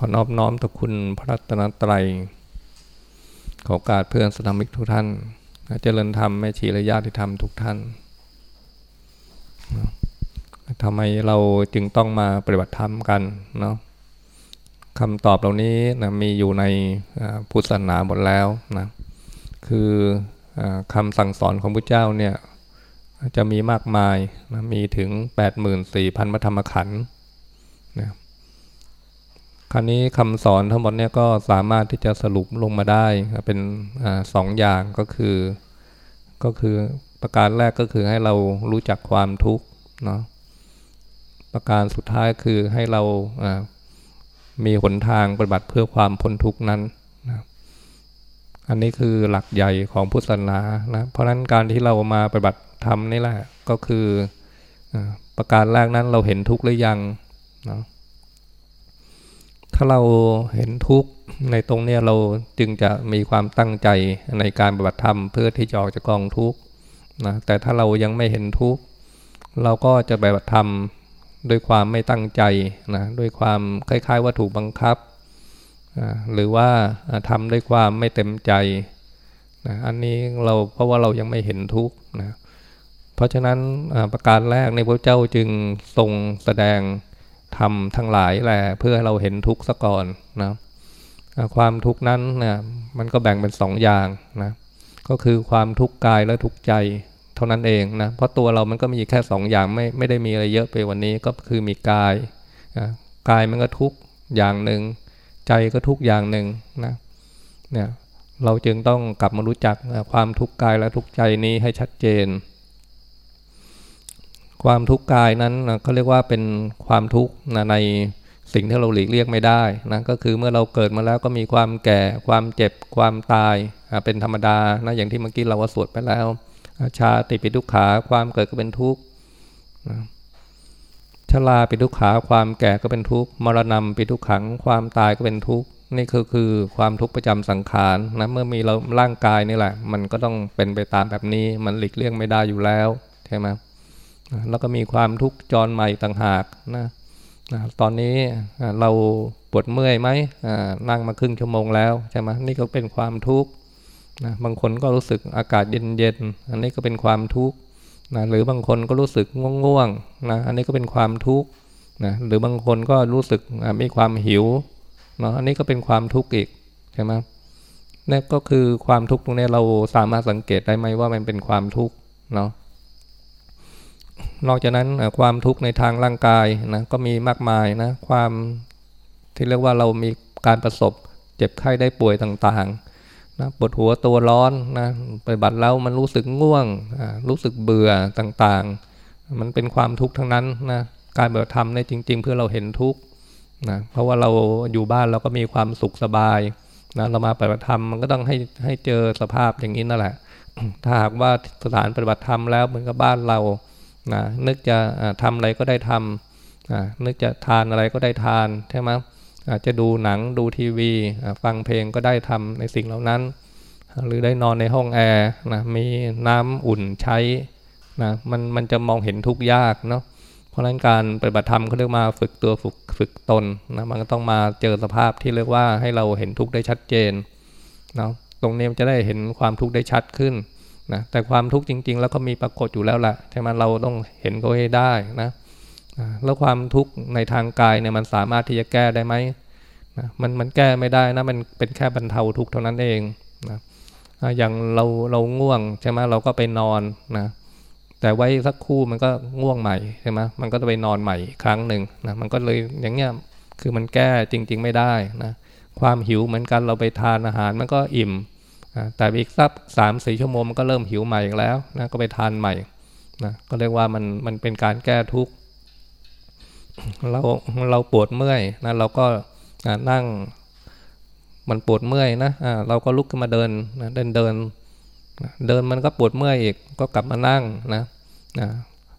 ขอนอบน้อมต่อคุณพระรัตนตรัย ขอกาสเพื่อนสนามิกทุกท่านเจริญธรรมแม่ชีและญาติธรรมทุกท่านทำไมเราจึงต้องมาปฏิบัติธรรมกันเนาะคำตอบเหล่านี้นะมีอยู่ในพุทธศาสนาหมดแล้วนะคืออคำสั่งสอนของพระเจ้าเนี่ยจะมีมากมายนะมีถึง 84,000พระธรรมขันธ์ คราวนี้คำสอนทั้งหมดเนี่ยก็สามารถที่จะสรุปลงมาได้เป็นอสองอย่างก็คือ ก็คือประการแรกก็คือให้เรารู้จักความทุกข์เนาะประการสุดท้ายคือให้เรามีหนทางปฏิบัติเพื่อความพ้นทุกข์นั้นนะอันนี้คือหลักใหญ่ของพุทธศาสนานะเพราะฉะนั้นการที่เรามาปฏิบัติธรรมนี่แหละก็คือประการแรกนั้นเราเห็นทุกข์หรือยังเนาะ ถ้าเราเห็นทุกข์ในตรงนี้เราจึงจะมีความตั้งใจในการปฏิบัติธรรมเพื่อที่จะออกจากกองทุกข์นะแต่ถ้าเรายังไม่เห็นทุกข์เราก็จะปฏิบัติธรรมด้วยความไม่ตั้งใจนะด้วยความคล้ายๆว่าถูกบังคับ หรือว่าทำด้วยความไม่เต็มใจนะอันนี้เราเพราะว่าเรายังไม่เห็นทุกข์นะเพราะฉะนั้นประการแรกในพระเจ้าจึงทรงแสดง ทำทั้งหลายแหละเพื่อให้เราเห็นทุกข์ซะก่อนนะความทุกข์นั้นนะมันก็แบ่งเป็นสองอย่างนะก็คือความทุกข์กายและทุกข์ใจเท่านั้นเองนะเพราะตัวเรามันก็มีแค่สองอย่างไม่ไม่ได้มีอะไรเยอะไปวันนี้ก็คือมีกายนะกายมันก็ทุกข์อย่างหนึ่งใจก็ทุกข์อย่างหนึ่งนะเนี่ยเราจึงต้องกลับมารู้จักความทุกข์กายและทุกข์ใจนี้ให้ชัดเจน ความทุกข์กายนั้นเขาเรียกว่าเป็นความทุกข์ในสิ่งที่เราหลีกเลี่ยงไม่ได้นะก็คือเมื่อเราเกิดมาแล้วก็มีความแก่ ความเจ็บ ความตายเป็นธรรมดานะอย่างที่เมื่อกี้เราสวดไปแล้ว ชาติปิทุกขาความเกิดก็เป็นทุกข์ชราปิทุกขาความแก่ก็เป็นทุกข์มรณะปิทุกขัง ความตายก็เป็นทุกข์นี่คือคือความทุกข์ประจำสังขารนะเมื่อมีเราร่างกายนี่แหละ มันก็ต้องเป็นไปตามแบบนี้มันหลีกเลี่ยงไม่ได้อยู่แล้วใช่ไหม แล้วก็มีความทุกข์จรใหม่ต่างหากนะตอนนี้เราปวดเมื่อยไหมนั่งมาครึ่งชั่วโมงแล้วใช่ไหมนี่ก็เป็นความทุกข์นะบางคนก็รู้สึกอากาศเย็นๆอันนี้ก็เป็นความทุกข์นะหรือบางคนก็รู้สึกง่วงๆนะอันนี้ก็เป็นความทุกข์นะหรือบางคนก็รู้สึกมีความหิวเนาะอันนี้ก็เป็นความทุกข์อีกใช่ไหมนี่ก็คือความทุกข์ตรงนี้เราสามารถสังเกตได้ไหมว่ามันเป็นความทุกข์เนาะ นอกจากนั้นความทุกข์ในทางร่างกายนะก็มีมากมายนะความที่เรียกว่าเรามีการประสบเจ็บไข้ได้ป่วยต่างๆนะปวดหัวตัวร้อนนะไปบัตรแล้วมันรู้สึกง่วงรู้สึกเบื่อต่างๆ มันเป็นความทุกข์ทั้งนั้นนะการแบบทำในจริง ๆ เพื่อเราเห็นทุกข์นะเพราะว่าเราอยู่บ้านเราก็มีความสุขสบายนะเรามาปฏิบัติธรรมมันก็ต้องให้ให้เจอสภาพอย่างนี้นั่นแหละ ถ้าหากว่าสถานปฏิบัติธรรมแล้วเหมือนกับบ้านเรา นะนึกจะทำอะไรก็ได้ทำนึกจะทานอะไรก็ได้ทานใช่ไหมอาจจะดูหนังดูทีวีฟังเพลงก็ได้ทำในสิ่งเหล่านั้น หรือได้นอนในห้องแอร์นะมีน้ำอุ่นใช้นะมันมันจะมองเห็นทุกยากเนาะเพราะฉะนั้นการปฏิบัติธรรมเขาเรียกมาฝึกตัวฝึกฝึกตนนะมันก็ต้องมาเจอสภาพที่เรียกว่าให้เราเห็นทุกได้ชัดเจนเนาะตรงนี้มันจะได้เห็นความทุกข์ได้ชัดขึ้น นะแต่ความทุกข์จริง ๆ แล้วก็มีปรากฏอยู่แล้วแหละใช่ไหมเราต้องเห็นเขาให้ได้นะแล้วความทุกข์ในทางกายเนี่ยมันสามารถที่จะแก้ได้ไหมนะมันมันแก้ไม่ได้นะมันเป็นแค่บรรเทาทุกข์เท่านั้นเองนะอย่างเราเราง่วงใช่ไหมเราก็ไปนอนนะแต่ไว้สักคู่มันก็ง่วงใหม่ใช่ไหมมันก็จะไปนอนใหม่ครั้งหนึ่งนะมันก็เลยอย่างเงี้ยคือมันแก้จริง ๆ ไม่ได้นะความหิวเหมือนกันเราไปทานอาหารมันก็อิ่ม แต่อีกสักสามสี่ชั่วโมงมันก็เริ่มหิวใหม่อีกแล้วนะก็ไปทานใหม่นะก็เรียกว่ามันมันเป็นการแก้ทุกข์เราเราปวดเมื่อยนะเราก็นั่งมันปวดเมื่อยนะเราก็ลุกขึ้นมาเดินเดินเดินเดินมันก็ปวดเมื่อยอีกก็กลับมานั่งนะ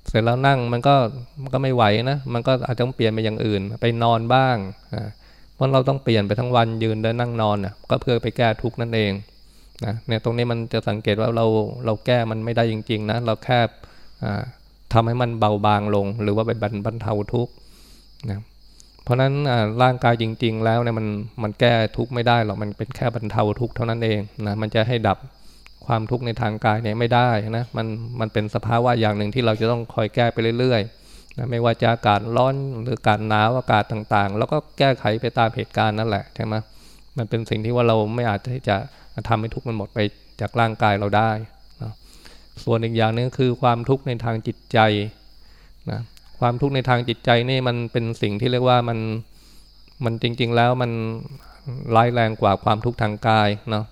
เสร็จแล้วนั่งมันก็มันก็ไม่ไหวนะ มันก็อาจจะต้องเปลี่ยนไปอย่างอื่น ไปนอนบ้างเพราะเราต้องเปลี่ยนไปทั้งวันยืนเดินนั่งนอนก็เพื่อไปแก้ทุกข์นั่นเอง นะเนี่ยตรงนี้มันจะสังเกตว่าเราเราแก้มันไม่ได้จริง ๆนะเราแค่ทำให้มันเบาบางลง หรือว่าไปบรรเทาทุกข์นะเพราะนั้นร่างกายจริง ๆ แล้วเนี่ยมันมันแก้ทุกข์ไม่ได้หรอกมันเป็นแค่บรรเทาทุกข์เท่านั้นเองนะมันจะให้ดับความทุกข์ในทางกายเนี่ยไม่ได้นะมันมันเป็นสภาวะอย่างหนึ่งที่เราจะต้องคอยแก้ไปเรื่อยๆนะไม่ว่าจะอากาศร้อนหรืออากาศหนาวอากาศต่างๆ แล้วก็แก้ไขไปตามเหตุการณ์นั่นแหละใช่ไหม มันเป็นสิ่งที่ว่าเราไม่อาจที่จะทำให้ทุกข์มันหมดไปจากร่างกายเราได้นะส่วนอีกอย่างนึงคือความทุกข์ในทางจิตใจนะความทุกข์ในทางจิตใจนี่มันเป็นสิ่งที่เรียกว่ามันมันจริง ๆ แล้วมันร้ายแรงกว่าความทุกข์ทางกายเนาะ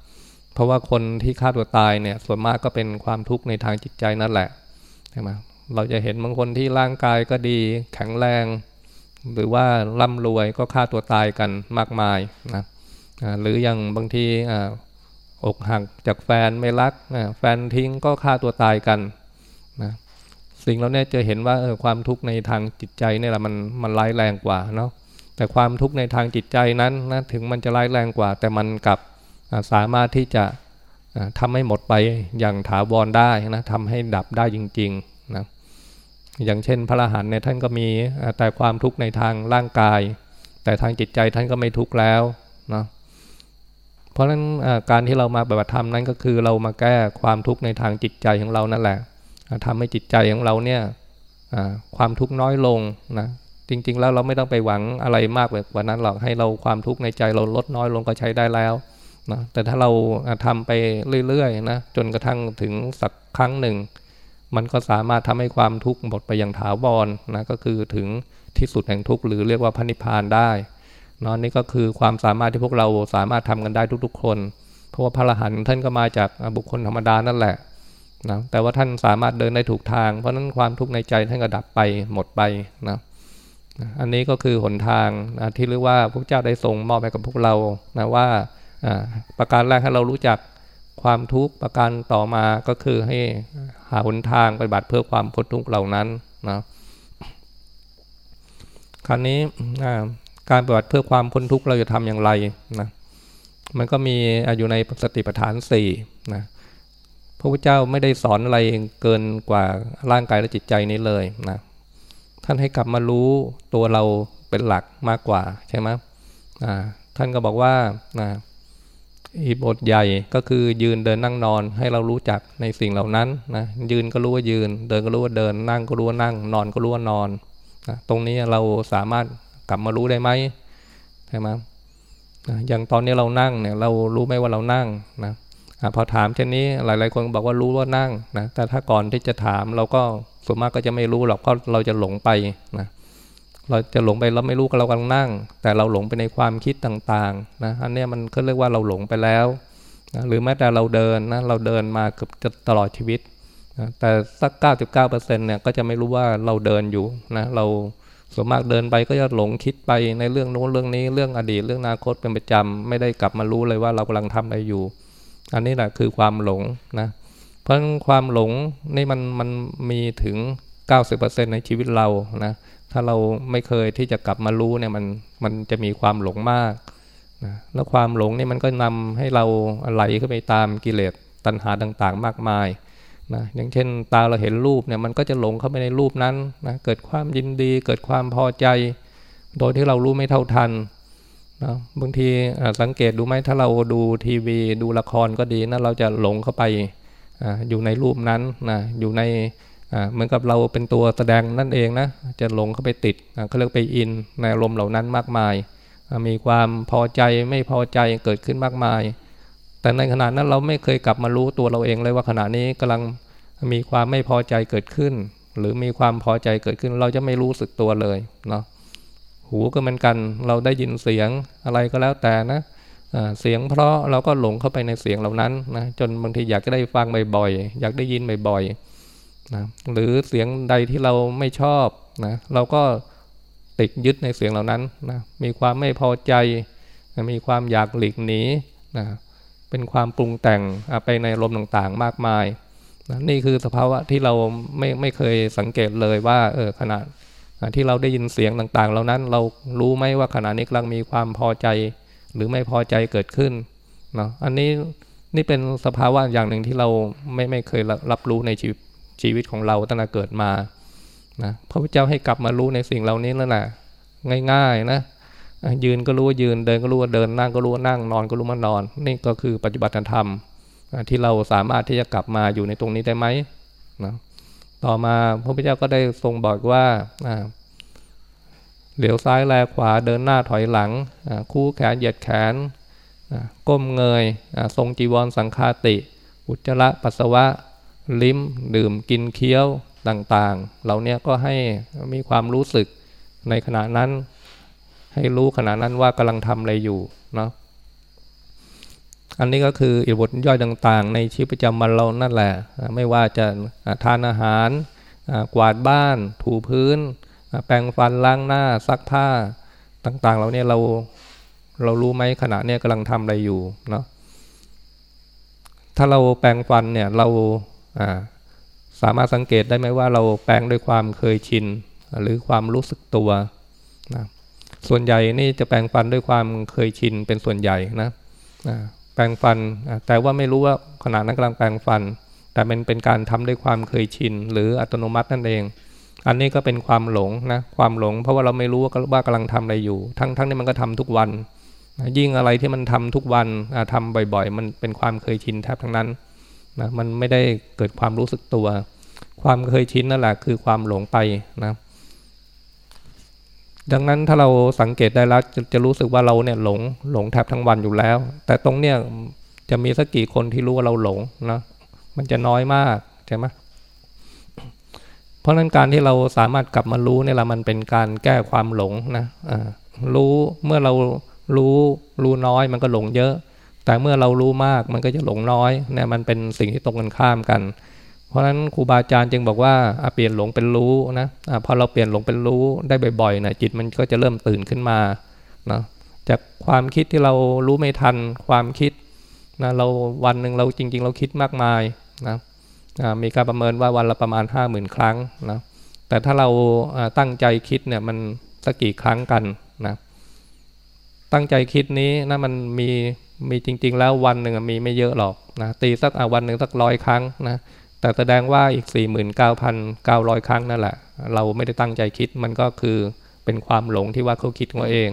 เพราะว่าคนที่ฆ่าตัวตายเนี่ยส่วนมากก็เป็นความทุกข์ในทางจิตใจนั่นแหละใช่ไหมเราจะเห็นบางคนที่ร่างกายก็ดีแข็งแรง หรือว่าร่ำรวยก็ฆ่าตัวตายกันมากมายนะ หรืออย่างบางทีอกหักจากแฟนไม่รักแฟนทิ้งก็ฆ่าตัวตายกันนะสิ่งเราเนี่ยจะเห็นว่าเออความทุกข์ในทางจิตใจนี่แหละมันมันร้ายแรงกว่าเนาะแต่ความทุกข์ในทางจิตใจนั้นนะถึงมันจะร้ายแรงกว่า แต่มันกับสามารถที่จะทำให้หมดไปอย่างถาวรได้นะทำให้ดับได้จริงๆนะอย่างเช่นพระอรหันต์เนี่ยท่านก็มีแต่ความทุกข์ในทางร่างกาย แต่ทางจิตใจท่านก็ไม่ทุกข์แล้วเนาะ เพราะฉะนั้นการที่เรามาปฏิบัติธรรมนั้นก็คือเรามาแก้ความทุกข์ในทางจิตใจของเรานั่นแหละทำให้จิตใจของเราเนี่ยความทุกข์น้อยลงนะจริง ๆ แล้วเราไม่ต้องไปหวังอะไรมากกว่านั้นหรอกให้เราความทุกข์ในใจเราลดน้อยลงก็ใช้ได้แล้วนะแต่ถ้าเราทำไปเรื่อยๆนะจนกระทั่งถึงสักครั้งหนึ่ง มันก็สามารถทำให้ความทุกข์หมดไปอย่างถาวรนะก็คือถึงที่สุดแห่งทุกข์หรือเรียกว่าพระนิพพานได้ นอนนี่ก็คือความสามารถที่พวกเราสามารถทำกันได้ทุกๆ คน เพราะว่าพระอรหันต์ท่านก็มาจากบุคคลธรรมดานั่นแหละนะแต่ว่าท่านสามารถเดินได้ถูกทาง เพราะนั้นความทุกข์ในใจท่านก็ดับไปหมดไปนะอันนี้ก็คือหนทางนะที่เรียกว่าพระเจ้าได้ทรงมอบให้กับพวกเรานะว่าประการแรกให้เรารู้จักความทุกข์ประการต่อมาก็คือให้หาหนทางปฏิบัติเพื่อความพ้นทุกข์เหล่านั้นนะคราวนี้ การปฏิบัติเพื่อความพ้นทุกข์เราจะทำอย่างไรนะมันก็มีอยู่ในสติปัฏฐานสี่นะพระพุทธเจ้าไม่ได้สอนอะไรเกินกว่าร่างกายและจิตใจนี้เลยนะท่านให้กลับมารู้ตัวเราเป็นหลักมากกว่าใช่ไหมท่านก็บอกว่านะอีบทใหญ่ก็คือยืนเดินนั่งนอนให้เรารู้จักในสิ่งเหล่านั้นนะยืนก็รู้ว่ายืน เดินก็รู้ว่าเดิน นั่งก็รู้ว่านั่ง นอนก็รู้ว่านอนนะตรงนี้เราสามารถ กลับมารู้ได้ไหมใช่ไหมอย่างตอนนี้เรานั่งเนี่ยเรารู้ไหมว่าเรานั่งนะพอถามเช่นนี้หลาย ๆ คนบอกว่ารู้ว่านั่งนะแต่ถ้าก่อนที่จะถามเราก็ส่วนมากก็จะไม่รู้หรอกเพราะเราจะหลงไปนะเราจะหลงไปเราไม่รู้ก็เรากำลังนั่ง แต่เราหลงไปในความคิดต่างๆนะอันนี้มันก็เรียกว่าเราหลงไปแล้วนะหรือแม้แต่เราเดินนะเราเดินมาเกือบจะตลอดชีวิตนะแต่สัก 99%เนี่ยก็จะไม่รู้ว่าเราเดินอยู่นะเรา ส่วนมากเดินไปก็จะหลงคิดไปในเรื่องโน้นเรื่องนี้เรื่องอดีตเรื่องอนาคตเป็นประจำไม่ได้กลับมารู้เลยว่าเรากำลังทำอะไรอยู่ อันนี้แหละคือความหลงนะเพราะความหลงนี่มันมันมีถึง 90%ในชีวิตเรานะถ้าเราไม่เคยที่จะกลับมารู้เนี่ยมันมันจะมีความหลงมากนะแล้วความหลงนี่มันก็นำให้เราไหลขึ้นไปตามกิเลสตัณหาต่างๆ มากมาย นะอย่างเช่น ตาเราเห็นรูปเนี่ยมันก็จะหลงเข้าไปในรูปนั้นนะเกิดความยินดี เกิดความพอใจ โดยที่เรารู้ไม่เท่าทันนะบางทีสังเกตดูไหมถ้าเราดูทีวีดูละครก็ดีนะเราจะหลงเข้าไปออยู่ในรูปนั้นนะอยู่ในเหมือนกับเราเป็นตัวแสดงนั่นเองนะจะหลงเข้าไปติดเขาเรียกไปอินในอารมณ์เหล่านั้นมากมาย มีความพอใจไม่พอใจเกิดขึ้นมากมาย แต่ในขณะนั้นเราไม่เคยกลับมารู้ตัวเราเองเลยว่าขณะนี้กำลังมีความไม่พอใจเกิดขึ้น หรือมีความพอใจเกิดขึ้น เราจะไม่รู้สึกตัวเลยเนาะหูก็เหมือนกัน เราได้ยินเสียงอะไรก็แล้วแต่นะเสียงเพราะเราก็หลงเข้าไปในเสียงเหล่านั้นนะจนบางทีอยากจะได้ฟังบ่อยๆอยากได้ยินบ่อยๆนะหรือเสียงใดที่เราไม่ชอบนะเราก็ติดยึดในเสียงเหล่านั้นนะมีความไม่พอใจ มีความอยากหลีกหนีนะ เป็นความปรุงแต่งไปในลมต่างๆ มากมายนะนี่คือสภาวะที่เราไม่ไม่เคยสังเกตเลยว่าเออขณะที่เราได้ยินเสียงต่างๆ เหล่านั้นเรารู้ไหมว่าขณะนี้กำลังมีความพอใจ หรือไม่พอใจเกิดขึ้นเนาะอันนี้นี่เป็นสภาวะอย่างหนึ่งที่เราไม่ไม่เคยรับรู้ในชีวิตชีวิตของเราตั้งแต่เกิดมานะพระพุทธเจ้าให้กลับมารู้ในสิ่งเหล่านี้แล้วแหละง่าย ๆ นะ ยืนก็รู้ว่ายืนเดินก็รู้ว่าเดินนั่งก็รู้ว่านั่งนอนก็รู้ว่านอน นี่ก็คือปฏิบัติธรรมที่เราสามารถที่จะกลับมาอยู่ในตรงนี้ได้ไหมนะต่อมาพระพุทธเจ้าก็ได้ทรงบอกว่าเหลียวซ้ายแลขวาเดินหน้าถอยหลังคู่แขนเหยียดแขนก้มเงยทรงจีวรสังคาติ อุจจาระปัสสาวะลิ้ม ดื่มกินเคี้ยวต่างๆ เหล่านี้ก็ให้มีความรู้สึกในขณะนั้น ให้รู้ขณะนั้นว่ากำลังทำอะไรอยู่เนาะอันนี้ก็คืออิบทย่อยต่าง ๆ ในชีวิตประจำวันเรานั่นแหละ ไม่ว่าจะทานอาหารกวาดบ้าน ถูพื้น แปรงฟันล้างหน้าซักผ้าต่าง ๆ เราเนี่ยเราเรารู้ไหมขณะเนี้ยกำลังทำอะไรอยู่เนาะถ้าเราแปรงฟันเนี่ยเราสามารถสังเกตได้ไหมว่าเราแปรงด้วยความเคยชิน หรือความรู้สึกตัวนะ ส่วนใหญ่นี่จะแปรงฟันด้วยความเคยชินเป็นส่วนใหญ่นะแปรงฟันแต่ว่าไม่รู้ว่าขณะนั้นกำลังแปรงฟัน แต่เป็นเป็นการทำด้วยความเคยชินหรืออัตโนมัตินั่นเอง อันนี้ก็เป็นความหลงนะความหลง เพราะว่าเราไม่รู้ว่าว่ากำลังทำอะไรอยู่ ทั้งทั้งนี้มันก็ทำทุกวัน ยิ่งอะไรที่มันทำทุกวันทำบ่อย ๆ มันเป็นความเคยชินแทบทั้งนั้นนะมันไม่ได้เกิดความรู้สึกตัว ความเคยชินนั่นแหละคือความหลงไปนะ ดังนั้นถ้าเราสังเกตได้แล้วจะจะรู้สึกว่าเราเนี่ยหลงหลงแทบทั้งวันอยู่แล้ว แต่ตรงเนี้ยจะมีสักกี่คนที่รู้ว่าเราหลงนะมันจะน้อยมากใช่ไหมเพราะนั้นการที่เราสามารถกลับมารู้เนี่ยละมันเป็นการแก้ความหลงนะรู้เมื่อเรารู้รู้น้อยมันก็หลงเยอะ แต่เมื่อเรารู้มากมันก็จะหลงน้อยเนี่ยมันเป็นสิ่งที่ตรงกันข้ามกัน เพราะฉะนั้นครูบาอาจารย์จึงบอกว่าเปลี่ยนหลงเป็นรู้นะอะพอเราเปลี่ยนหลงเป็นรู้ได้บ่อยๆนะจิตมันก็จะเริ่มตื่นขึ้นมานะจากความคิดที่เรารู้ไม่ทันความคิดนะเราวันหนึ่งเราจริง ๆ เราคิดมากมายนะมีการประเมินว่าวันละประมาณ 5 0,000 ครั้งนะแต่ถ้าเราตั้งใจคิดเนี่ยมันสักกี่ครั้งกันนะตั้งใจคิดนี้นะมันมีมีจริง ๆ แล้ววันหนึ่งมีไม่เยอะหรอกนะตีสักวันหนึ่งสักร้อยครั้งนะ แต่แสดงว่าอีก 49,900 ครั้งนั่นแหละ เราไม่ได้ตั้งใจคิดมันก็คือเป็นความหลงที่ว่าเขาคิดของเอง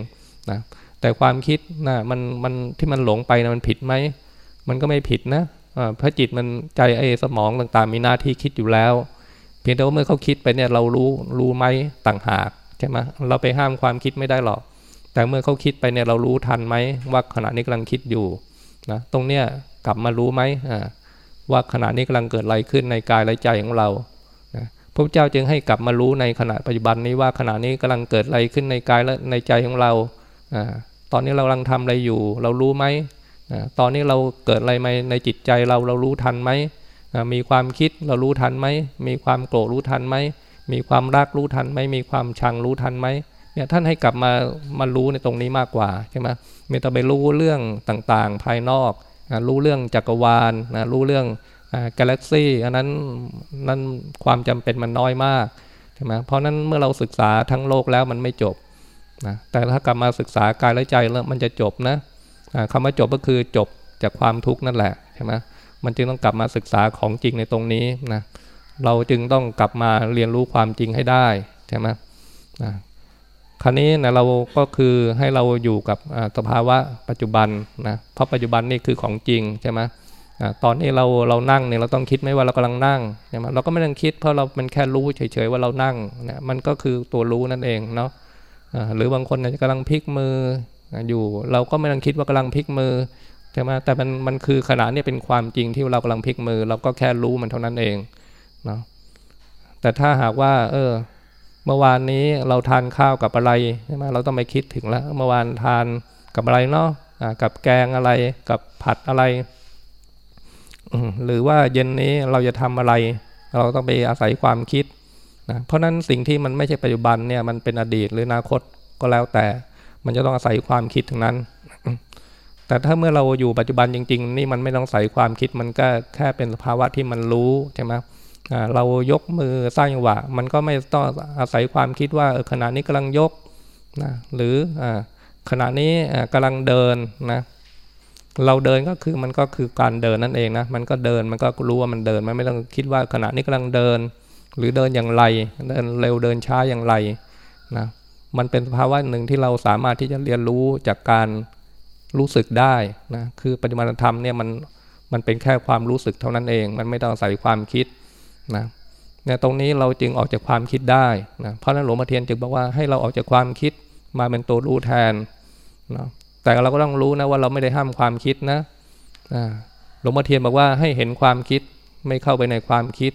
นะแต่ความคิดนะมันมันที่มันหลงไปนะมันผิดไหมมันก็ไม่ผิดนะเพราะจิตมันใจไอ้สมองต่างๆ มีหน้าที่คิดอยู่แล้ว เพียงแต่ว่าเมื่อเขาคิดไปเนี่ยเรารู้รู้ไหมต่างหากใช่ไหมเราไปห้ามความคิดไม่ได้หรอก แต่เมื่อเขาคิดไปเนี่ยเรารู้ทันไหมว่าขณะนี้กำลังคิดอยู่นะตรงเนี้ยกลับมารู้ไหมอ่า ว่าขณะนี้กำลังเกิดอะไรขึ้นในกายและใจของเรานะพระเจ้าจึงให้กลับมารู้ในขณะปัจจุบันนี้ว่าขณะนี้กำลังเกิดอะไรขึ้นในกายและในใจของเรา ตอนนี้เรากำลังทำอะไรอยู่ เรารู้ไหม ตอนนี้เราเกิดอะไรมาในจิตใจเราเรารู้ทันไหม มีความคิดเรารู้ทันไหม มีความโกรธรู้ทันไหม มีความรักรู้ทันไหม มีความชังรู้ทันไหมเนี่ยท่านให้กลับมามารู้ในตรงนี้มากกว่าใช่ไหมไม่ต้องไปรู้เรื่องต่างๆ ภายนอก นะรู้เรื่องจักรวาลนะรู้เรื่องกาแล็กซี่อันนั้นนั้นความจำเป็นมันน้อยมากใช่ไหมเพราะนั้นเมื่อเราศึกษาทั้งโลกแล้วมันไม่จบนะแต่ถ้ากลับมาศึกษากายและใจแล้วมันจะจบนะคำว่าจบก็คือจบจากความทุกข์นั่นแหละใช่ไหมมันจึงต้องกลับมาศึกษาของจริงในตรงนี้นะเราจึงต้องกลับมาเรียนรู้ความจริงให้ได้ใช่ไหมนะ คราวนี้นะเราก็คือให้เราอยู่กับสภาวะปัจจุบันนะเพราะปัจจุบันนี่คือของจริงใช่ไหมตอนนี้เราเรานั่งเนี่ยเราต้องคิดไหมว่าเรากำลังนั่งใช่ไหมเราก็ไม่ต้องคิดเพราะเราเป็นแค่รู้เฉยๆว่าเรานั่งนะมันก็คือตัวรู้นั่นเองเนาะหรือบางคนเนี่ยกำลังพลิกมืออยู่ เราก็ไม่ต้องคิดว่ากำลังพลิกมือใช่ไหมแต่มันมันคือขณะนี้เป็นความจริงที่เรากำลังพลิกมือ เราก็แค่รู้มันเท่านั้นเองเนาะแต่ถ้าหากว่า เออ เมื่อวานนี้เราทานข้าวกับอะไรใช่ไหมเราต้องไปคิดถึงแล้วเมื่อวานทานกับอะไรเนาะกับแกงอะไรกับผัดอะไร หรือว่าเย็นนี้เราจะทำอะไร เราต้องไปอาศัยความคิดนะเพราะนั้นสิ่งที่มันไม่ใช่ปัจจุบันเนี่ยมันเป็นอดีตหรืออนาคตก็แล้วแต่ มันจะต้องอาศัยความคิดทั้งนั้น แต่ถ้าเมื่อเราอยู่ปัจจุบันจริง ๆ นี่มันไม่ต้องใส่ความคิดมันก็แค่เป็นสภาวะที่มันรู้ใช่ไหม เรายกมือสร้างจังหวะ มันก็ไม่ต้องอาศัยความคิดว่าขณะนี้กำลังยกนะหรือขณะนี้กำลังเดินนะเราเดินก็คือมันก็คือการเดินนั่นเองนะมันก็เดินมันก็รู้ว่ามันเดินมันไม่ต้องคิดว่าขณะนี้กำลังเดิน หรือเดินอย่างไรเดินเร็วเดินช้าอย่างไรนะมันเป็นภาวะหนึ่งที่เราสามารถที่จะเรียนรู้จากการรู้สึกได้นะคือปฏิมาธรรมเนี่ยมันมันเป็นแค่ความรู้สึกเท่านั้นเอง มันไม่ต้องใส่ความคิด นะเนี่ยตรงนี้เราจึงออกจากความคิดได้นะเพราะนั้นหลวงพ่อเทียนจึงบอกว่าให้เราออกจากความคิดมาเป็นตัวรู้แทนนะแต่เราก็ต้องรู้นะว่าเราไม่ได้ห้ามความคิดนะหลวงพ่อเทียนบอกว่าให้เห็นความคิดไม่เข้าไปในความคิด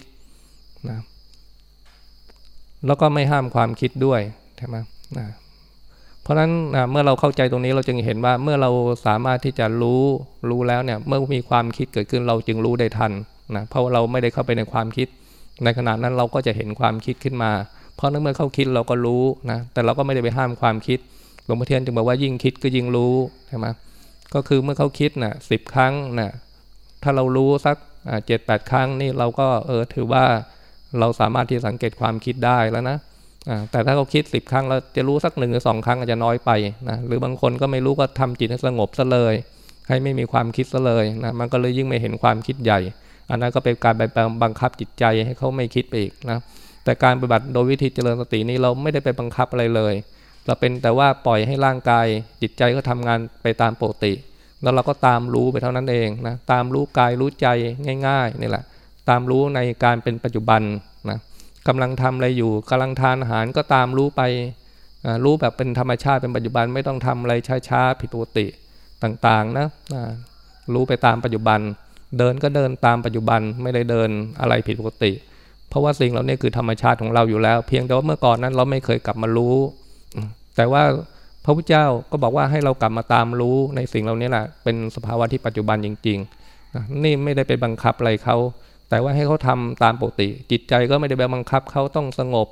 นะแล้วก็ไม่ห้ามความคิดด้วยใช่ไหมนะเพราะฉะนั้นนะเมื่อเราเข้าใจตรงนี้เราจึงเห็นว่าเมื่อเราสามารถที่จะรู้รู้แล้วเนี่ยเมื่อมีความคิดเกิดขึ้นเราจึงรู้ได้ทัน นะเพราะเราไม่ได้เข้าไปในความคิด ในขณะนั้นเราก็จะเห็นความคิดขึ้นมา เพราะนั้นเมื่อเข้าคิดเราก็รู้นะแต่เราก็ไม่ได้ไปห้ามความคิดหลวงพ่อเทียนจึงบอกว่ายิ่งคิดก็ยิ่งรู้ใช่ไหมก็คือเมื่อเขาคิดนะ่ะสิบครั้งนะ่ะถ้าเรารู้สักเจ็ดแปดครั้งนี่เราก็เออถือว่าเราสามารถที่สังเกตความคิดได้แล้วนะแต่ถ้าเขาคิดสิบครั้งเราจะรู้สักหนึ่งหรือสองครั้งอาจจะน้อยไปนะหรือบางคนก็ไม่รู้ก็ทำจิตให้สงบซะเลย ให้ไม่มีความคิดซะเลยนะมันก็เลยยิ่งไม่เห็นความคิดใหญ่ อันนั้นก็เป็นการไปบังคับจิตใจให้เขาไม่คิดไปอีกนะ แต่การปฏิบัติโดยวิธีเจริญสตินี้เราไม่ได้ไปบังคับอะไรเลย เราเป็นแต่ว่าปล่อยให้ร่างกาย จิตใจก็ทำงานไปตามปกติ แล้วเราก็ตามรู้ไปเท่านั้นเองนะ ตามรู้กายรู้ใจง่ายๆนี่แหละ ตามรู้ในการเป็นปัจจุบันนะกำลังทำอะไรอยู่กำลังทานอาหารก็ตามรู้ไป รู้แบบเป็นธรรมชาติเป็นปัจจุบันไม่ต้องทำอะไรช้าๆผิดปกติต่างๆนะ รู้ไปตามปัจจุบัน เดินก็เดินตามปัจจุบันไม่ได้เดินอะไรผิดปกติ เพราะว่าสิ่งเหล่านี้คือธรรมชาติของเราอยู่แล้ว เพียงแต่ว่าเมื่อก่อนนั้นเราไม่เคยกลับมารู้ แต่ว่าพระพุทธเจ้าก็บอกว่าให้เรากลับมาตามรู้ในสิ่งเหล่านี้แหละเป็นสภาวะที่ปัจจุบันจริงๆนี่ไม่ได้ไปบังคับอะไรเขาแต่ว่าให้เขาทำตามปกติ จิตใจก็ไม่ได้ไปบังคับเขาต้องสงบ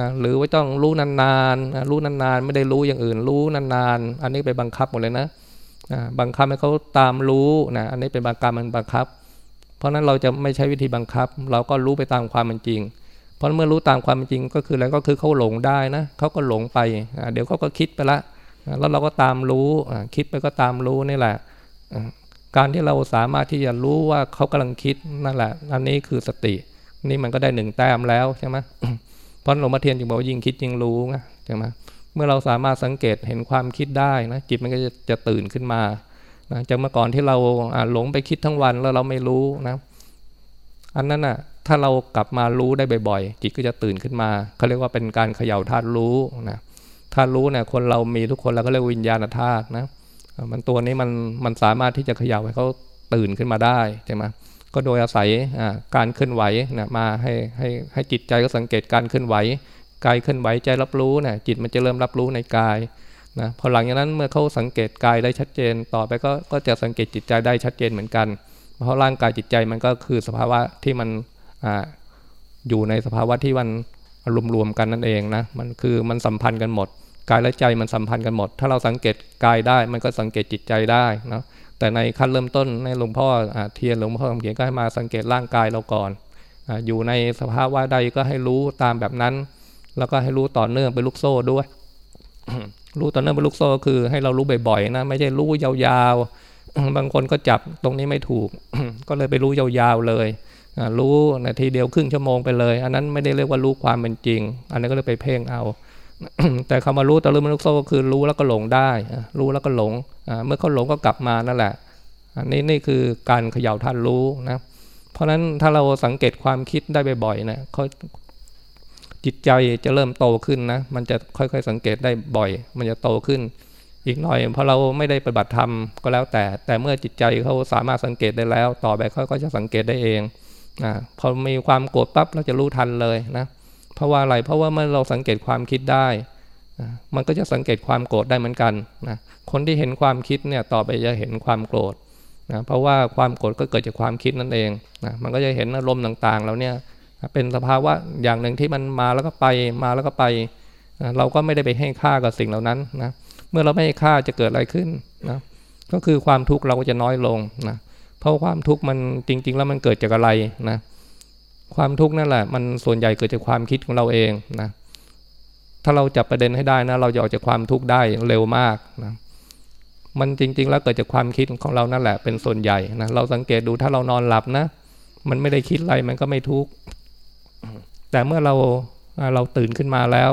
นะหรือว่าต้องรู้นานๆรู้นานๆ ไม่ได้รู้อย่างอื่น รู้นานๆ อันนี้ไปบังคับหมดเลยนะ บังคับให้เขาตามรู้นะอันนี้เป็นบางการมันบังคับ เพราะนั้นเราจะไม่ใช้วิธีบังคับ เราก็รู้ไปตามความเป็นจริง เพราะเมื่อรู้ตามความเป็นจริงก็คืออะไรก็คือเขาหลงได้นะเขาก็หลงไปเดี๋ยวเขาก็คิดไปละแล้วเราก็ตามรู้คิดไปก็ตามรู้นี่แหละการที่เราสามารถที่จะรู้ว่าเขากำลังคิดนั่นแหละอันนี้คือสติ นี่มันก็ได้หนึ่งแต้มแล้วใช่ไหมเพราะหลวงพ่อเทียนจึงบอกว่ายิ่งคิดยิ่งรู้นะใช่ไหม เมื่อเราสามารถสังเกตเห็นความคิดได้นะจิตมันก็จะจะตื่นขึ้นมานะจากเมื่อก่อนที่เราหลงไปคิดทั้งวันแล้วเราไม่รู้นะอันนั้นอะถ้าเรากลับมารู้ได้บ่อยๆ จิตก็จะตื่นขึ้นมาเขาเรียกว่าเป็นการเขย่าธาตุรู้นะธาตุรู้เนี่ยคนเรามีทุกคนเราก็เรียกวิญญาณธาตุนะมันตัวนี้มันมันสามารถที่จะเขย่าให้เขาตื่นขึ้นมาได้ใช่ไหมก็โดยอาศัยการเคลื่อนไหวนะมาให้ให้ให้จิตใจก็สังเกตการเคลื่อนไหว กายเคลื่อนไหวใจรับรู้นะจิตมันจะเริ่มรับรู้ในกายนะพอหลังจากนั้นเมื่อเขาสังเกตกายได้ชัดเจน ต่อไปก็ก็จะสังเกตจิตใจได้ชัดเจนเหมือนกัน เพราะร่างกายจิตใจมันก็คือสภาวะที่มันออยู่ในสภาวะที่มันรวมๆกันนั่นเองนะมันคือมันสัมพันธ์กันหมด กายและใจมันสัมพันธ์กันหมด ถ้าเราสังเกตกายได้มันก็สังเกตจิตใจได้นะแต่ในขั้นเริ่มต้นในหลวงพ่อเทียนหลวงพ่อคำเขียนก็ให้มาสังเกตร่างกายเราก่อนออยู่ในสภาวะใดก็ให้รู้ตามแบบนั้น แล้วก็ให้รู้ต่อเนื่องเป็นลูกโซ่ด้วย รู้ต่อเนื่องเป็นลูกโซ่คือให้เรารู้บ่อยๆนะ ไม่ใช่รู้ยาวๆ บางคนก็จับตรงนี้ไม่ถูก ก็เลยไปรู้ยาวๆเลยรู้นาทีเดียวครึ่งชั่วโมงไปเลย อันนั้นไม่ได้เรียกว่ารู้ความเป็นจริง อันนั้นก็เลยไปเพ่งเอา แต่คำว่ารู้ต่อรู้มนุษย์โซ่ก็คือรู้แล้วก็หลงได้ รู้แล้วก็หลง เมื่อเขาหลงก็กลับมานั่นแหละ อันนี้นี่คือการเขย่าท่านรู้นะ เพราะฉะนั้นถ้าเราสังเกตความคิดได้บ่อยๆนะเขา จิตใจจะเริ่มโตขึ้นนะ มันจะค่อยๆสังเกตได้บ่อย มันจะโตขึ้น อีกหน่อยพอเราไม่ได้ปฏิบัติธรรมก็แล้วแต่ แต่เมื่อจิตใจเขาสามารถสังเกตได้แล้ว ต่อไปเขาก็จะสังเกตได้เองอพอมีความโกรธปั๊บเราจะรู้ทันเลยนะ เพราะว่าอะไร เพราะว่าเมื่อเราสังเกตความคิดได้มันก็จะสังเกตความโกรธได้เหมือนกันนะคนที่เห็นความคิดเนี่ยต่อไปจะเห็นความโกรธนะเพราะว่าความโกรธก็เกิดจากความคิดนั่นเองนะมันก็จะเห็นอารมณ์ต่างๆแล้วเนี่ย เป็นสภาวะอย่างหนึ่งที่มันมาแล้วก็ไปมาแล้วก็ไปนะเราก็ไม่ได้ไปให้ค่ากับสิ่งเหล่านั้นนะเมื่อเราไม่ให้ค่าจะเกิดอะไรขึ้นนะก็คือความทุกข์เราก็จะน้อยลงนะเพราะความทุกข์มันจริง ๆ แล้วมันเกิดจากอะไรนะความทุกข์นั่นแหละ มันส่วนใหญ่เกิดจากความคิดของเราเองนะถ้าเราจับประเด็นให้ได้นะเราจะออกจากความทุกข์ได้เร็วมากนะมันจริง ๆ แล้วเกิดจากความคิดของเรานั่นแหละเป็นส่วนใหญ่นะเราสังเกตดูถ้าเรานอนหลับนะ มันไม่ได้คิดอะไรมันก็ไม่ทุกข์ แต่เมื่อเราเราตื่นขึ้นมาแล้ว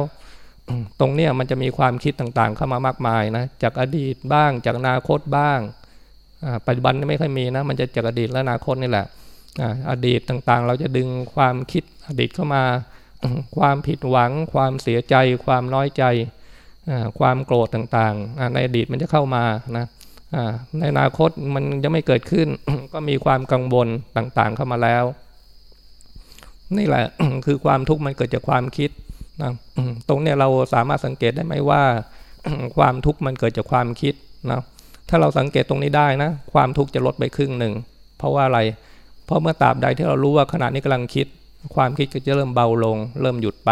ตรงเนี้ยมันจะมีความคิดต่างๆ เข้ามามากมายนะจากอดีตบ้าง จากอนาคตบ้างปัจจุบันไม่ค่อยมีนะ มันจะจากอดีตและอนาคตนี่แหละอดีตต่างๆ เราจะดึงความคิดอดีตเข้ามาความผิดหวัง ความเสียใจ ความน้อยใจความโกรธต่างๆ ในอดีตมันจะเข้ามานะในอนาคตมันจะไม่เกิดขึ้น ก็มีความกังวลต่างๆเข้ามาแล้ว นี่แหละคือความทุกข์มันเกิดจากความคิดนะตรงเนี้ยเราสามารถสังเกตได้ไหมว่า ความทุกข์มันเกิดจากความคิดนะถ้าเราสังเกตตรงนี้ได้นะ ความทุกข์จะลดไปครึ่งหนึ่งเพราะว่าอะไร เพราะเมื่อตราบใดที่เรารู้ว่าขณะนี้กำลังคิด ความคิดก็จะเริ่มเบาลง เริ่มหยุดไป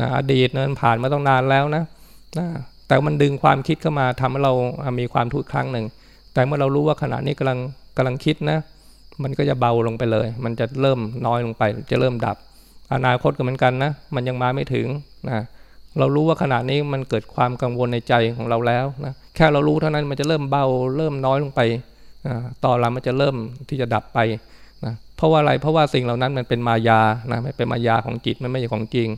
นะอดีตนั้นผ่านมาต้องนานแล้วนะนะแต่มันดึงความคิดเข้ามาทำให้เรามีความทุกข์ครั้งหนึ่งแต่เมื่อเรารู้ว่าขณะนี้กำลังกำลังคิดนะ มันก็จะเบาลงไปเลย มันจะเริ่มน้อยลงไป จะเริ่มดับ อนาคตก็เหมือนกันนะ มันยังมาไม่ถึงนะเรารู้ว่าขณะนี้มันเกิดความกังวลในใจของเราแล้วนะแค่เรารู้เท่านั้นมันจะเริ่มเบา เริ่มน้อยลงไปต่อเรามันจะเริ่มที่จะดับไปนะเพราะว่าอะไรเพราะว่าสิ่งเหล่านั้นมันเป็นมายานะไม่เป็นมายาของจิตมันไม่ใช่ของจริง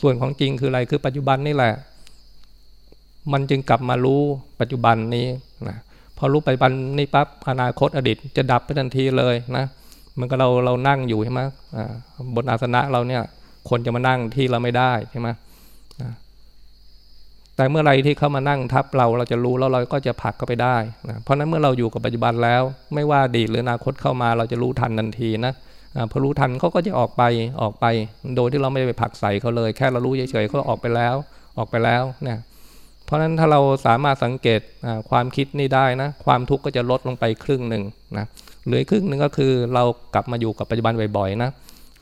ส่วนของจริงคืออะไรคือปัจจุบันนี่แหละ มันจึงกลับมารู้ปัจจุบันนี้นะ พอรู้ปัจจุบันนี้ปั๊บอนาคตอดีตจะดับไปทันทีเลยนะมันก็เราเรานั่งอยู่ใช่ไหมบนอาสนะเราเนี่ยคนจะมานั่งที่เราไม่ได้ใช่ไหมแต่เมื่อไรที่เขามานั่งทับเราเราจะรู้แล้วเราก็จะผลักเขาไปได้นะเพราะนั้นเมื่อเราอยู่กับปัจจุบันแล้ว ไม่ว่าอดีตหรืออนาคตเข้ามาเราจะรู้ทันทันทีนะพอรู้ทันเขาก็จะออกไปออกไป โดยที่เราไม่ได้ไปผลักใส่เขาเลย แค่เรารู้เฉยๆเขาออกไปแล้ว ออกไปแล้วเนี่ย เพราะฉะนั้นถ้าเราสามารถสังเกตความคิดนี่ได้นะ ความทุกข์ก็จะลดลงไปครึ่งหนึ่งนะเหลือครึ่งหนึ่งก็คือเรากลับมาอยู่กับปัจจุบันบ่อยๆนะ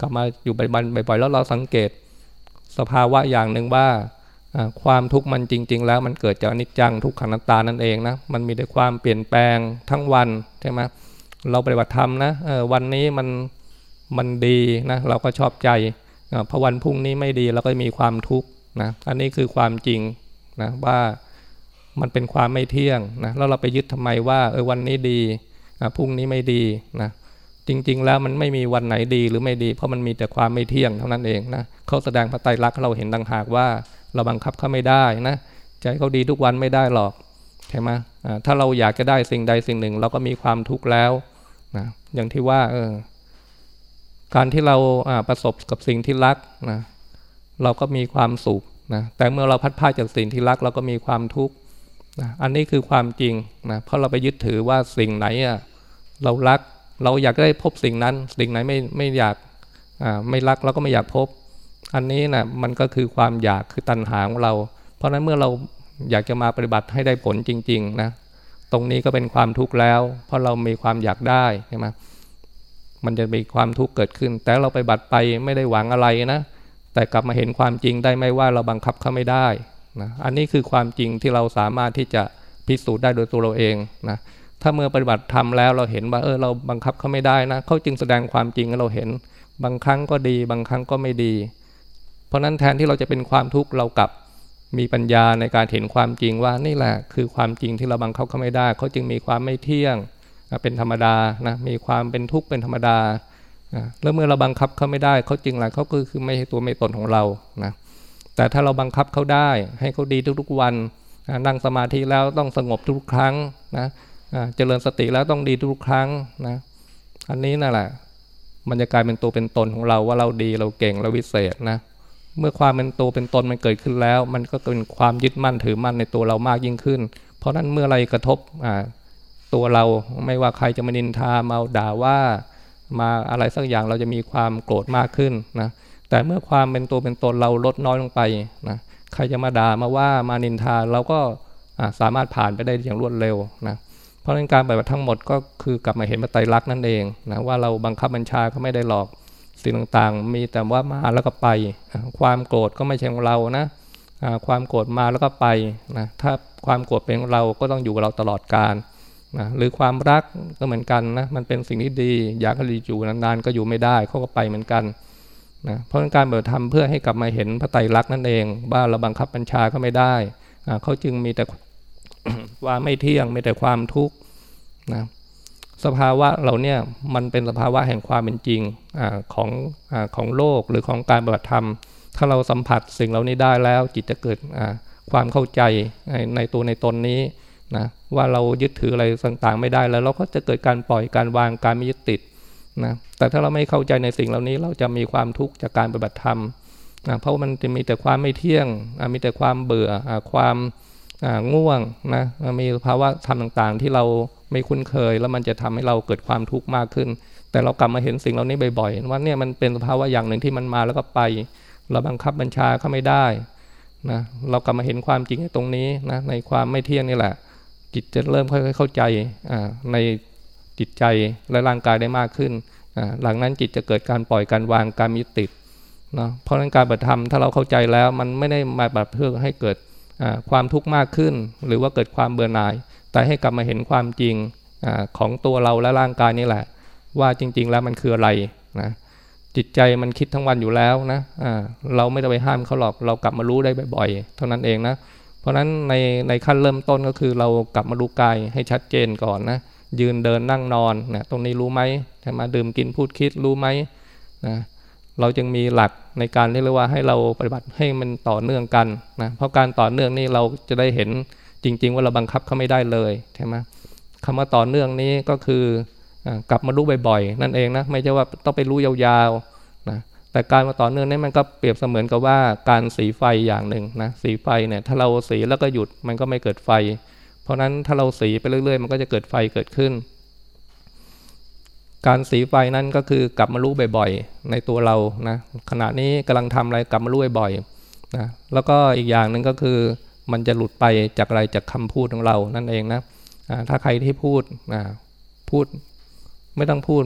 กลับมาอยู่ปัจจุบันบ่อยๆ แล้วเราสังเกตสภาวะอย่างหนึ่งว่าความทุกข์มันจริง ๆ แล้วมันเกิดจากอนิจจังทุกขังนัตตานั่นเองนะมันมีแต่ความเปลี่ยนแปลงทั้งวันใช่ไหมเราปฏิบัติธรรมนะวันนี้มันมันดีนะเราก็ชอบใจพอวันพรุ่งนี้ไม่ดีเราก็มีความทุกข์นะอันนี้คือความจริง นะว่ามันเป็นความไม่เที่ยงนะแล้วเราไปยึดทำไมว่าเออวันนี้ดีนะพรุ่งนี้ไม่ดีนะจริง ๆ แล้วมันไม่มีวันไหนดีหรือไม่ดี เพราะมันมีแต่ความไม่เที่ยงเท่านั้นเองนะเขาแสดงพระไตรลักษณ์เราเห็นดังหากว่าเราบังคับเขาไม่ได้นะใจเขาดีทุกวันไม่ได้หรอกใช่ไหมถ้าเราอยากจะได้สิ่งใดสิ่งหนึ่ง เราก็มีความทุกข์แล้วนะอย่างที่ว่าเออการที่เราประสบกับสิ่งที่รักนะเราก็มีความสุข นะแต่เมื่อเราพัดพาจากสิ่งที่รักเราก็มีความทุกข์นะอันนี้คือความจริงนะเพราะเราไปยึดถือว่าสิ่งไหนอะเรารักเราอยากได้พบสิ่งนั้น สิ่งไหนไม่ไม่อยากอ่าไม่รักเราก็ไม่อยากพบ อันนี้นะมันก็คือความอยากคือตัณหาของเรา เพราะฉะนั้นเมื่อเราอยากจะมาปฏิบัติให้ได้ผลจริง ๆ นะ ตรงนี้ก็เป็นความทุกข์แล้ว เพราะเรามีความอยากได้ใช่ไหมมันจะมีความทุกข์เกิดขึ้น แต่เราไปบัตรไปไม่ได้หวังอะไรนะ แต่กลับมาเห็นความจริงได้ไหมว่าเราบังคับเขาไม่ได้นะอันนี้คือความจริงที่เราสามารถที่จะพิสูจน์ได้โดยตัวเราเองนะถ้าเมื่อปฏิบัติทำแล้วเราเห็นว่าเออเราบังคับเขาไม่ได้นะเขาจึงแสดงความจริงให้เราเห็น บางครั้งก็ดี บางครั้งก็ไม่ดี เพราะนั้นแทนที่เราจะเป็นความทุกข์เรากลับมีปัญญาในการเห็นความจริงว่านี่แหละคือความจริงที่เราบังคับเขาไม่ได้ เขาจึงมีความไม่เที่ยงเป็นธรรมดานะมีความเป็นทุกข์เป็นธรรมดา แล้วเมื่อเราบังคับเขาไม่ได้เขาจริงแหละเขาก็คือไม่ใช่ตัวไม่ตนของเรานะแต่ถ้าเราบังคับเขาได้ให้เขาดีทุกๆวันนั่งสมาธิแล้วต้องสงบทุกครั้งนะเจริญสติแล้วต้องดีทุกครั้งนะอันนี้นั่นแหละมันจะกลายเป็นตัวเป็นตนของเราว่าเราดีเราเก่งเราวิเศษนะเมื่อความเป็นตัวเป็นตนมันเกิดขึ้นแล้ว มันก็เป็นความยึดมั่นถือมั่นในตัวเรามากยิ่งขึ้น เพราะนั้นเมื่ออไรกระทบตัวเราไม่ว่าใครจะมานินทามาด่าว่า มาอะไรสักอย่างเราจะมีความโกรธมากขึ้นนะแต่เมื่อความเป็นตัวเป็นตนเราลดน้อยลงไปนะใครจะมาด่ามาว่ามานินทาเราก็สามารถผ่านไปได้อย่างรวดเร็วนะเพราะนั้นการปฏิบัติทั้งหมดก็คือกลับมาเห็นปไตรลักษณ์นั่นเองนะว่าเราบังคับบัญชาก็ไม่ได้หลอกสิ่งต่างๆ มีแต่ว่ามาแล้วก็ไป ความโกรธก็ไม่ใช่ของเรานะความโกรธมาแล้วก็ไปนะถ้าความโกรธเป็นของเราก็ต้องอยู่กับเราตลอดกาล นะหรือความรักก็เหมือนกันนะมันเป็นสิ่งที่ดี อยากให้อยู่นานๆก็อยู่ไม่ได้เขาก็ไปเหมือนกันนะเพราะการเบิดทำเพื่อให้กลับมาเห็นพระไตรลักษณ์นั่นเองว่าเราบังคับบัญชาก็ไม่ได้เขาจึงมีแต่ว่าไม่เที่ยงมีแต่ความทุกข์นะสภาวะเราเนี่ยมันเป็นสภาวะแห่งความเป็นจริงอของอของโลกหรือของการปฏิบัติธรรม ถ้าเราสัมผัสสิ่งเหล่านี้ได้แล้วจิตจะเกิดความเข้าใจในตัวในตนนี้ นะว่าเรายึดถืออะไรต่างๆ ไม่ได้แล้ว เราก็จะเกิดการปล่อยการวางการไม่ยึดติดนะแต่ถ้าเราไม่เข้าใจในสิ่งเหล่านี้เราจะมีความทุกข์จากการปฏิบัติธรรมนะเพราะมันจะมีแต่ความไม่เที่ยงมีแต่ความเบื่อความง่วงนะมีภาวะธรรมต่างๆ ที่เราไม่คุ้นเคย แล้วมันจะทำให้เราเกิดความทุกข์มากขึ้น แต่เรากลับมาเห็นสิ่งเหล่านี้บ่อยๆว่าเนี่ยมันเป็นภาวะอย่างหนึ่งที่มันมาแล้วก็ไป เราบังคับบัญชาเขาไม่ได้นะเรากลับมาเห็นความจริงตรงนี้นะในความไม่เที่ยงนี่แหละ จิตจะเริ่มค่อยๆเข้าใจในจิตใจและร่างกายได้มากขึ้น หลังนั้นจิตจะเกิดการปล่อยการวางการมีติดนะเพราะนั้นการปฏิธรรมถ้าเราเข้าใจแล้วมันไม่ได้มาแบบเพื่อให้เกิดความทุกข์มากขึ้น หรือว่าเกิดความเบื่อหน่าย แต่ให้กลับมาเห็นความจริงอของตัวเราและร่างกายนี่แหละ ว่าจริง ๆ แล้วมันคืออะไรนะจิตใจมันคิดทั้งวันอยู่แล้วนะะเราไม่ต้องไปห้ามเขาหรอกเรากลับมารู้ได้บ่อยๆเท่านั้นเองนะ ราะฉะนั้นในในขั้นเริ่มต้นก็คือเรากลับมารู้กายให้ชัดเจนก่อนนะยืนเดินนั่งนอนนะตรงนี้รู้ไหมใช่ไมดื่มกินพูดคิดรู้ไหมนะเราจึงมีหลักในการที่เรียกว่าให้เราปฏิบัติให้มันต่อเนื่องกันนะเพราะการต่อเนื่องนี่เราจะได้เห็นจริง ๆ ว่าเราบังคับเขาไม่ได้เลยใช่ไหมคำว่าต่อเนื่องนี้ก็คือกลับมารู้บ่อยๆ นั่นเองนะไม่ใช่ว่าต้องไปรู้ยาวๆ แต่การมาต่อเนื่องนี่มันก็เปรียบเสมือนกับว่าการสีไฟอย่างหนึ่งนะสีไฟเนี่ยถ้าเราสีแล้วก็หยุดมันก็ไม่เกิดไฟ เพราะนั้นถ้าเราสีไปเรื่อยๆ มันก็จะเกิดไฟเกิดขึ้น การสีไฟนั้นก็คือกลับมารู้บ่อยๆ ในตัวเรานะขณะนี้กำลังทำอะไรกลับมารู้บ่อยๆนะแล้วก็อีกอย่างหนึ่งก็คือมันจะหลุดไปจากอะไรจากคำพูดของเรานั่นเองนะถ้าใครที่พูดพูด ไม่ต้องพูด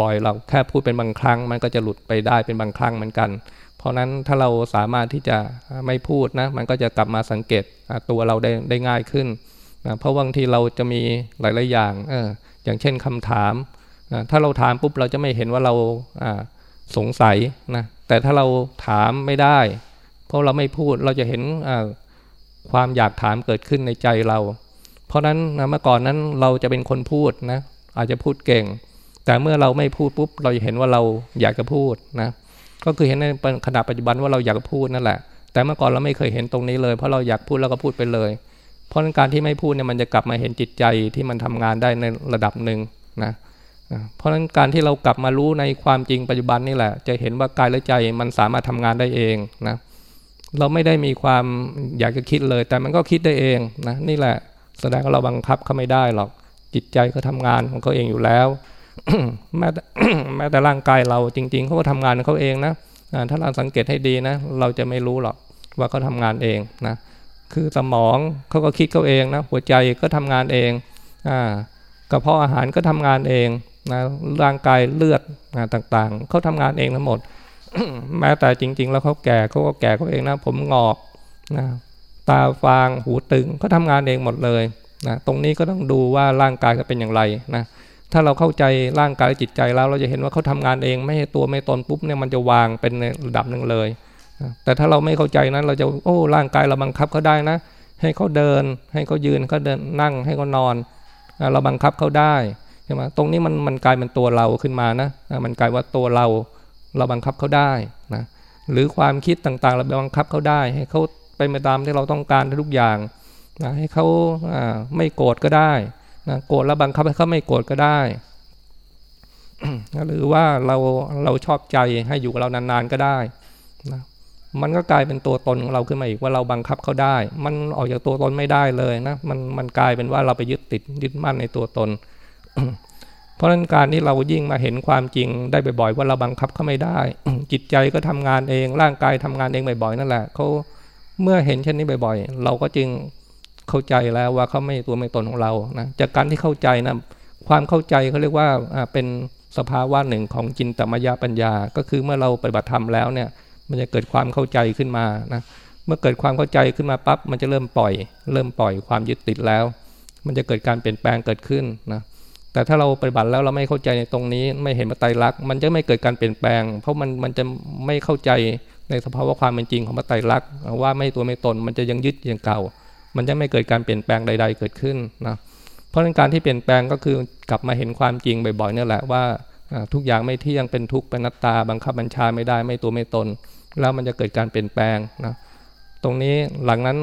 บ่อยเราแค่พูดเป็นบางครั้ง มันก็จะหลุดไปได้เป็นบางครั้งเหมือนกัน เพราะนั้นถ้าเราสามารถที่จะไม่พูดนะมันก็จะกลับมาสังเกตตัวเราได้ได้ง่ายขึ้นนะเพราะบางทีเราจะมีหลาย ๆ อย่างเอออย่างเช่นคำถามถ้าเราถามปุ๊บเราจะไม่เห็นว่าเราสงสัยนะแต่ถ้าเราถามไม่ได้ เพราะเราไม่พูดเราจะเห็นความอยากถามเกิดขึ้นในใจเรา เพราะนั้นนะเมื่อก่อนนั้นเราจะเป็นคนพูดนะอาจจะพูดเก่ง แต่เมื่อเราไม่พูดปุ๊บเราจะเห็นว่าเราอยากจะพูดนะ ก็คือเห็นในขณะปัจจุบันว่าเราอยากพูดนั่นแหละ แต่เมื่อก่อนเราไม่เคยเห็นตรงนี้เลย เพราะเราอยากพูดแล้วก็พูดไปเลย เพราะการที่ไม่พูดเนี่ยมันจะกลับมาเห็นจิตใจที่มันทำงานได้ในระดับหนึ่งนะเพราะฉะนั้นการที่เรากลับมารู้ในความจริงปัจจุบันนี่แหละ จะเห็นว่ากายและใจมันสามารถทำงานได้เองนะเราไม่ได้มีความอยากจะคิดเลย แต่มันก็คิดได้เองนะนี่แหละแสดงว่าเราบังคับเขาไม่ได้หรอกจิตใจเขาทางานของเขาเองอยู่แล้ว แม้แต่แม้แต่ร่างกายเราจริง ๆเขาก็ทำงานของเขาเองนะถ้าเราสังเกตให้ดีนะ เราจะไม่รู้หรอกว่าเขาทางานเองนะคือสมองเขาก็คิดเขาเองนะหัวใจก็ทำงานเองอ่ากระเพาะอาหารก็ทำงานเองนะร่างกายเลือดนะต่างๆเขาทำงานเองทั้งหมด แม้แต่จริง ๆ แล้วเขาแก่เขาก็แก่เขาเองนะผมงอกนะตาฟางหูตึงเขาทางานเองหมดเลยนะตรงนี้ก็ต้องดูว่าร่างกายเขาเป็นอย่างไรนะ ถ้าเราเข้าใจร่างกายจิตใจแล้ว เราจะเห็นว่าเขาทำงานเองไม่ใช่ตัวไม่ตนปุ๊บเนี่ยมันจะวางเป็นระดับหนึ่งเลย แต่ถ้าเราไม่เข้าใจนั้น เราจะโอ้ร่างกายเราบังคับเขาได้นะ ให้เขาเดิน ให้เขายืนเขาเดินนั่งให้เขานอน เราบังคับเขาได้ใช่ไหมตรงนี้มันมันกลายเป็นตัวเราขึ้นมานะมันกลายว่าตัวเราเราบังคับเขาได้นะหรือความคิดต่างๆ เราบังคับเขาได้ ให้เขาไปไปตามที่เราต้องการทุกอย่างนะให้เขาไม่โกรธก็ได้ นะโกรธแล้วบังคับให้เขาไม่โกรธก็ได้ หรือว่าเราเราชอบใจให้อยู่กับเรานานๆก็ได้นะมันก็กลายเป็นตัวตนของเราขึ้นมาอีกว่าเราบังคับเขาได้ มันออกจากตัวตนไม่ได้เลยนะ มันมันกลายเป็นว่าเราไปยึดติดยึดมั่นในตัวตน เพราะฉะนั้นการที่เรายิ่งมาเห็นความจริงได้บ่อยๆว่าเราบังคับเขาไม่ได้ จิตใจก็ทำงานเองร่างกายทำงานเองบ่อยๆนั่นแหละเขาเมื่อเห็นเช่นนี้บ่อย ๆ เราก็จึง เข้าใจแล้วว่าเขาไม่ตัวไม่ตนของเรานะจากการที่เข้าใจนะความเข้าใจเขาเรียกว่าเป็นสภาวะหนึ่งของจินตมยปัญญา ก็คือเมื่อเราปฏิบัติธรรมแล้วเนี่ย มันจะเกิดความเข้าใจขึ้นมานะเมื่อเกิดความเข้าใจขึ้นมาปั๊บมันจะเริ่มปล่อย เริ่มปล่อยความยึดติดแล้ว มันจะเกิดการเปลี่ยนแปลงเกิดขึ้นนะแต่ถ้าเราปฏิบัติแล้วเราไม่เข้าใจในตรงนี้ ไม่เห็นมาไตรลักษณ์มันจะไม่เกิดการเปลี่ยนแปลง เพราะมันมันจะไม่เข้าใจในสภาวะความเป็นจริงของมาไตรลักษณ์ว่าไม่ตัวไม่ตนมันจะยังยึดอย่างเก่า มันจะไม่เกิดการเปลี่ยนแปลงใด ๆ เกิดขึ้นนะเพราะฉะนั้นการที่เปลี่ยนแปลงก็คือกลับมาเห็นความจริงบ่อยๆนี่แหละว่าทุกอย่างไม่เที่ยงเป็นทุกข์เป็นนัตตา บังคับบัญชาไม่ได้ไม่ตัวไม่ตน แล้วมันจะเกิดการเปลี่ยนแปลงนะตรงนี้หลังนั้น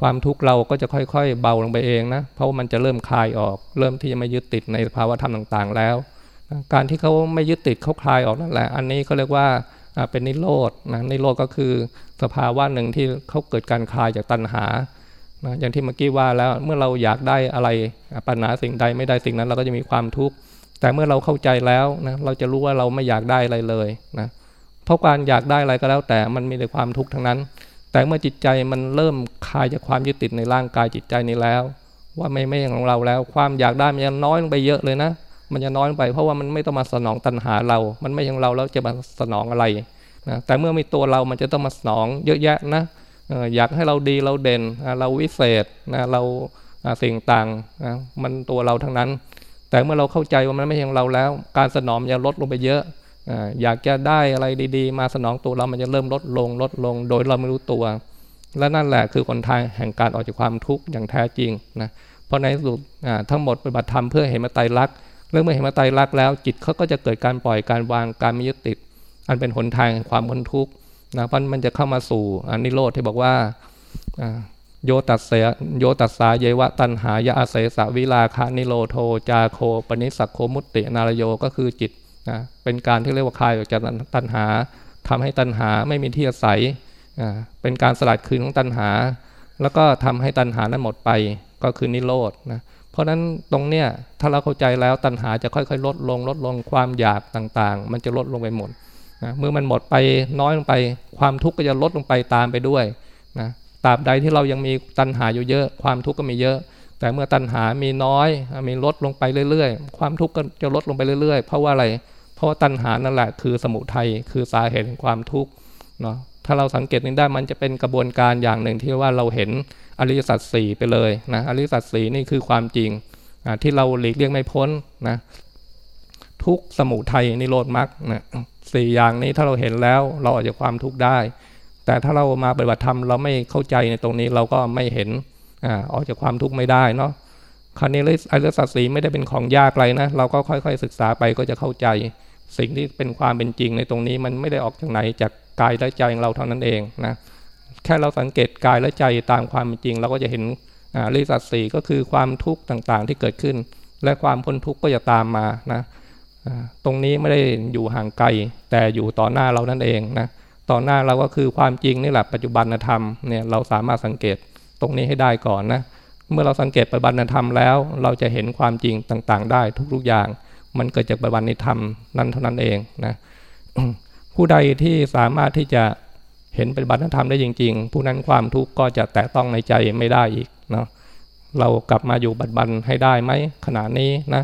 ความทุกข์เราก็จะค่อยๆ เบาลงไปเองนะเพราะว่ามันจะเริ่มคลายออก เริ่มที่จะไม่ยึดติดในภาวะธรรมต่างๆแล้ว การที่เขาไม่ยึดติดเขาคลายออกนั่นแหละ อันนี้เขาเรียกว่าเป็นนิโรธนะนิโรธก็คือสภาวะหนึ่งที่เขาเกิดการคลายจากตัณหา นะอย่างที่เมื่อกี้ว่าแล้วเมื่อเราอยากได้อะไรปัญหาสิ่งใดไม่ได้สิ่งนั้น เราก็จะมีความทุกข์แต่เมื่อเราเข้าใจแล้วนะเราจะรู้ว่าเราไม่อยากได้อะไรเลยนะเพราะการอยากได้อะไรก็แล้วแต่มันมีแต่ความทุกข์ทั้งนั้น แต่เมื่อจิตใจมันเริ่มคลายจากความยึดติดในร่างกายจิตใจนี้แล้ว ว่าไม่ไม่ของเราแล้ว ความอยากได้มันจะน้อยลงไปเยอะเลยนะ มันจะน้อยลงไป เพราะว่ามันไม่ต้องมาสนองตัณหาเรา มันไม่ของเราแล้วจะมาสนองอะไรนะแต่เมื่อมีตัวเรามันจะต้องมาสนองเยอะแยะนะ อยากให้เราดีเราเด่นเราวิเศษนะเราสิ่งต่างนะมันตัวเราทั้งนั้น แต่เมื่อเราเข้าใจว่ามันไม่ใช่ของเราแล้ว การสนองจะลดลงไปเยอะอยากจะได้อะไรดี ๆ มาสนองตัวเรามันจะเริ่มลดลงลดลง โดยเราไม่รู้ตัว และนั่นแหละคือคนทางแห่งการออกจากความทุกข์อย่างแท้จริงนะเพราะในสุดทั้งหมดปฏิบัติธรรมเพื่อเห็นมาไตรลักษณ์เรื่องเมื่อเห็นมาไตรลักษณ์แล้วจิตเขาก็จะเกิดการปล่อยการวางการไม่ยึดติด อันเป็นหนทางความพ้นทุกข์ นะเพราะมันจะเข้ามาสู่อนิโรธที่บอกว่าโยตัสเสโยตัสสาเยวะตัณหายะ อะเสสะวิราคะนิโรโธ จาโค ปะฏินิสสัคโคมุตติ อะนาละโยก็คือจิตนะเป็นการที่เรียกว่าคลายออกจากตัณหาทำให้ตัณหาไม่มีที่อาศัยเป็นการสลัดคืนของตัณหา แล้วก็ทำให้ตัณหานั้นหมดไปก็คือนิโรธนะเพราะฉะนั้นตรงเนี้ยถ้าเราเข้าใจแล้วตัณหาจะค่อยๆ ลดลงลดลงความอยากต่างๆ มันจะลดลงไปหมด นะเมื่อมันหมดไปน้อยลงไป ความทุกข์ก็จะลดลงไปตามไปด้วยนะตราบใดที่เรายังมีตัณหาอยู่เยอะ ความทุกข์ก็มีเยอะ แต่เมื่อตัณหามีน้อย มีลดลงไปเรื่อยๆ ความทุกข์ก็จะลดลงไปเรื่อยๆ เพราะว่าอะไร เพราะว่าตัณหานั่นแหละคือสมุทัยคือสาเหตุของความทุกข์เนาะถ้าเราสังเกตนี้ได้มันจะเป็นกระบวนการอย่างหนึ่งที่ว่าเราเห็นอริยสัจสี่ไปเลยนะอริยสัจสี่นี่คือความจริงที่เราหลีกเลี่ยงไม่พ้นนะทุกสมุทัยนิโรธมรรคนะ สี่อย่างนี้ถ้าเราเห็นแล้วเราอาจจะความทุกข์ได้ แต่ถ้าเรามาปฏิบัติธรรมเราไม่เข้าใจในตรงนี้เราก็ไม่เห็นออกจากความทุกข์ไม่ได้เนาะคราวนี้อริยสัจสีไม่ได้เป็นของยากไรนะเราก็ค่อยๆศึกษาไปก็จะเข้าใจ สิ่งที่เป็นความเป็นจริงในตรงนี้มันไม่ได้ออกจากไหนจากกายและใจของเราเท่านั้นเองนะแค่เราสังเกตกายและใจตามความเป็นจริง เราก็จะเห็นอริยสัจสีก็คือความทุกข์ต่างๆที่เกิดขึ้น และความพ้นทุกข์ก็จะตามมานะ ตรงนี้ไม่ได้อยู่ห่างไกล แต่อยู่ต่อหน้าเรานั่นเองนะต่อหน้าเราก็คือความจริงนี่แหละปัจจุบันธรรมเนี่ยเราสามารถสังเกตตรงนี้ให้ได้ก่อนนะเมื่อเราสังเกตปัจจุบันธรรมแล้ว เราจะเห็นความจริงต่างๆ ได้ทุกๆอย่าง มันเกิดจากปัจจุบันธรรมนั้นเท่านั้นเองนะผู้ใดที่สามารถที่จะเห็นปัจจุบันธรรมได้จริง ๆ ผู้นั้นความทุกข์ก็จะแตะต้องในใจไม่ได้อีกเนาะเรากลับมาอยู่ปัจจุบันให้ได้ไหมขณะนี้นะ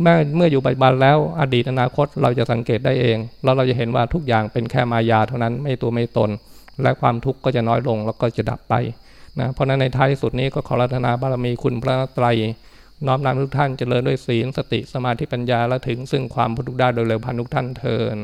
เมื่อเมื่ออยู่ปัจจุบันแล้วอดีตอนาคตเราจะสังเกตได้เอง แล้วเราจะเห็นว่าทุกอย่างเป็นแค่มายาเท่านั้นไม่ตัวไม่ตน และความทุกข์ก็จะน้อยลงแล้วก็จะดับไปนะเพราะนั้นในท้ายสุดนี้ก็ขอรัตนาบารมีคุณพระไตรน้อมนำทุกท่านเจริญด้วยศีลสติสมาธิปัญญาและถึงซึ่งความพุทธได้โดยเร็วพันทุกท่านเทิน